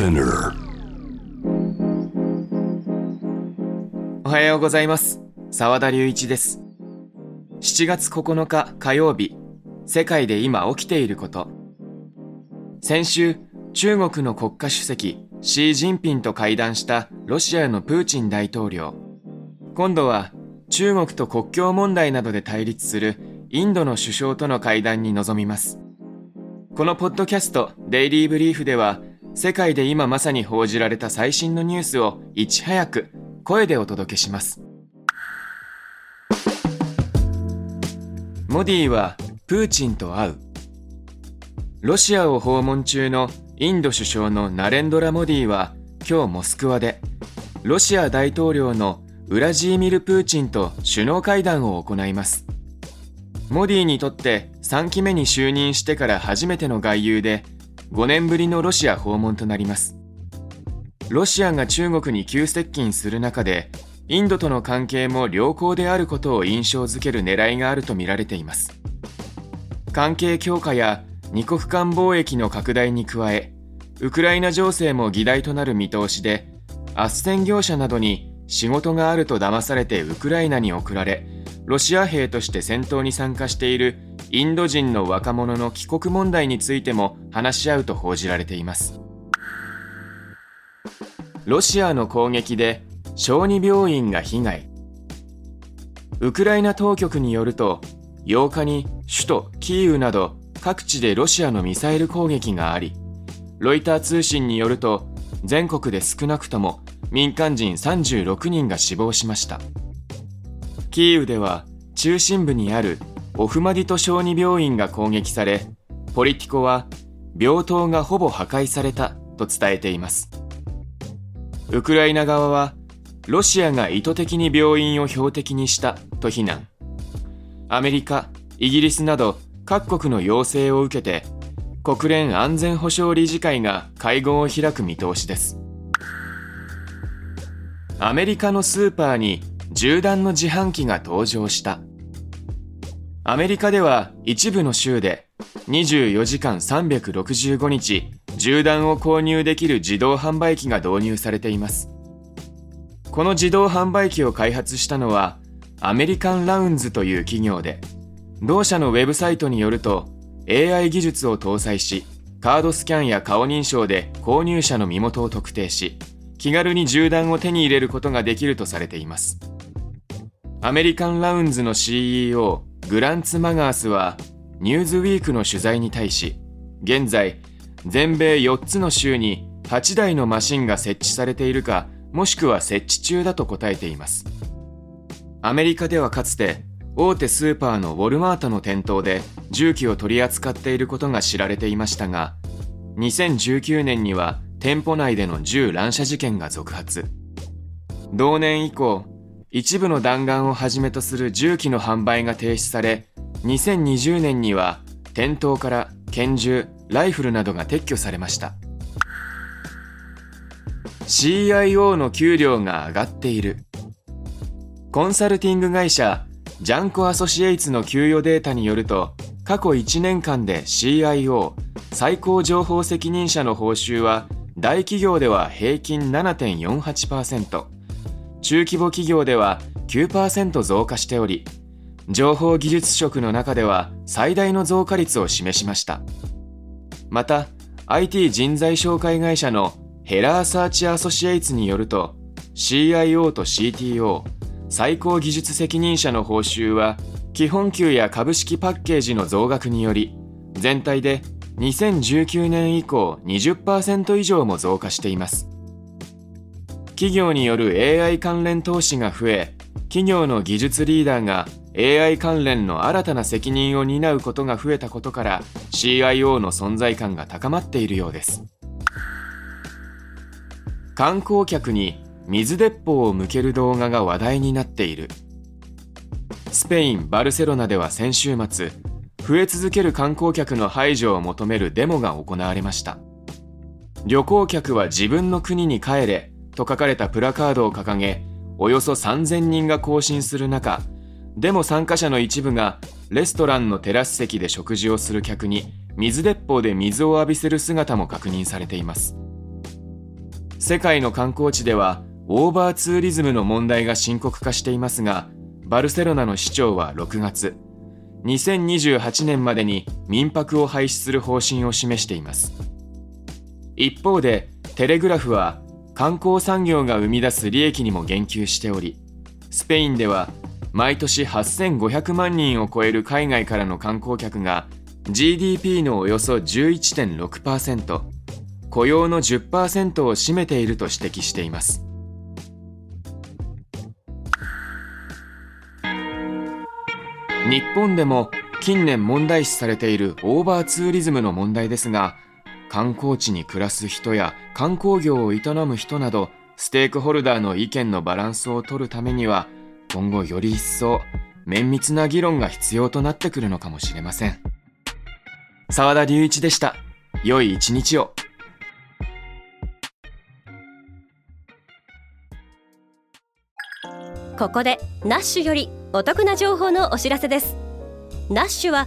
Spinner おはようございます。澤田隆一です。7月9日火曜日世界で今起きていること。先週中国の国家主席シー・ジンピンと会談したロシアのプーチン大統領。今度は中国と国境問題などで対立するインドの首相との会談に臨みます。このポッドキャストデイリーブリーフでは世界で今まさに報じられた最新のニュースをいち早く声でお届けします。モディはプーチンと会う。ロシアを訪問中のインド首相のナレンドラ・モディは今日モスクワでロシア大統領のウラジーミル・プーチンと首脳会談を行います。モディにとって3期目に就任してから初めての外遊で5年ぶりのロシア訪問となります。ロシアが中国に急接近する中でインドとの関係も良好であることを印象づける狙いがあるとみられています。関係強化や二国間貿易の拡大に加えウクライナ情勢も議題となる見通しで斡旋業者などに仕事があると騙されてウクライナに送られロシア兵として戦闘に参加しているインド人の若者の帰国問題についても話し合うと報じられています。ロシアの攻撃で小児病院が被害。ウクライナ当局によると8日に首都キーウなど各地でロシアのミサイル攻撃がありロイター通信によると全国で少なくとも民間人36人が死亡しました。キーウでは中心部にあるオフマディト小児病院が攻撃されポリティコは病棟がほぼ破壊されたと伝えています。ウクライナ側はロシアが意図的に病院を標的にしたと非難。アメリカイギリスなど各国の要請を受けて国連安全保障理事会が会合を開く見通しです。アメリカのスーパーに銃弾の自販機が登場した。アメリカでは一部の州で24時間365日銃弾を購入できる自動販売機が導入されています。この自動販売機を開発したのはアメリカンラウンズという企業で同社のウェブサイトによると AI 技術を搭載しカードスキャンや顔認証で購入者の身元を特定し気軽に銃弾を手に入れることができるとされています。アメリカンラウンズの CEO グランツ・マガースはニューズウィークの取材に対し現在全米4つの州に8台のマシンが設置されているかもしくは設置中だと答えています。アメリカではかつて大手スーパーのウォルマートの店頭で銃器を取り扱っていることが知られていましたが2019年には店舗内での銃乱射事件が続発。同年以降一部の弾丸をはじめとする銃器の販売が停止され2020年には店頭から拳銃ライフルなどが撤去されました。CIO の給料が上がっている。コンサルティング会社ジャンコアソシエイツの給与データによると過去1年間で CIO 最高情報責任者の報酬は大企業では平均7.48%中規模企業では9%増加しており情報技術職の中では最大の増加率を示しました。また IT 人材紹介会社のヘラーサーチアソシエイツによると CIO と CTO 最高技術責任者の報酬は基本給や株式パッケージの増額により全体で2019年以降20%以上も増加しています。企業による AI 関連投資が増え企業の技術リーダーが AI 関連の新たな責任を担うことが増えたことから CIO の存在感が高まっているようです。観光客に水鉄砲を向ける動画が話題になっている。スペイン・バルセロナでは先週末増え続ける観光客の排除を求めるデモが行われました。旅行客は自分の国に帰れと書かれたプラカードを掲げおよそ3000人が行進する中デモ参加者の一部がレストランのテラス席で食事をする客に水鉄砲で水を浴びせる姿も確認されています。世界の観光地ではオーバーツーリズムの問題が深刻化していますがバルセロナの市長は6月2028年までに民泊を廃止する方針を示しています。一方でテレグラフは観光産業が生み出す利益にも言及しておりスペインでは毎年8500万人を超える海外からの観光客が GDP のおよそ11.6%雇用の10%を占めていると指摘しています。日本でも近年問題視されているオーバーツーリズムの問題ですが観光地に暮らす人や観光業を営む人などステークホルダーの意見のバランスを取るためには今後より一層綿密な議論が必要となってくるのかもしれません。澤田隆一でした。良い一日を。ここでナッシュよりお得な情報のお知らせです。ナッシュは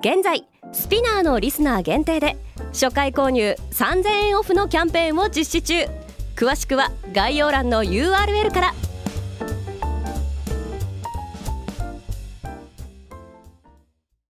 現在スピナーのリスナー限定で初回購入3000円オフのキャンペーンを実施中。詳しくは概要欄の URL から。